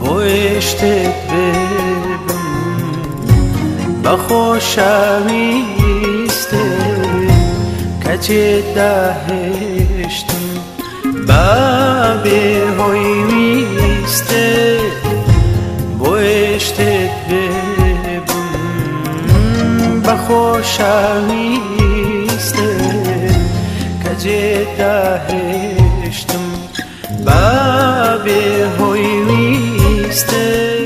بۆشتت ببم بە خۆشەویستێ کەچێت داهێشتم بە بێهۆی ویستێ بۆشتت ببم بە خۆشەویستێ کەجێت داهێشتم بە stay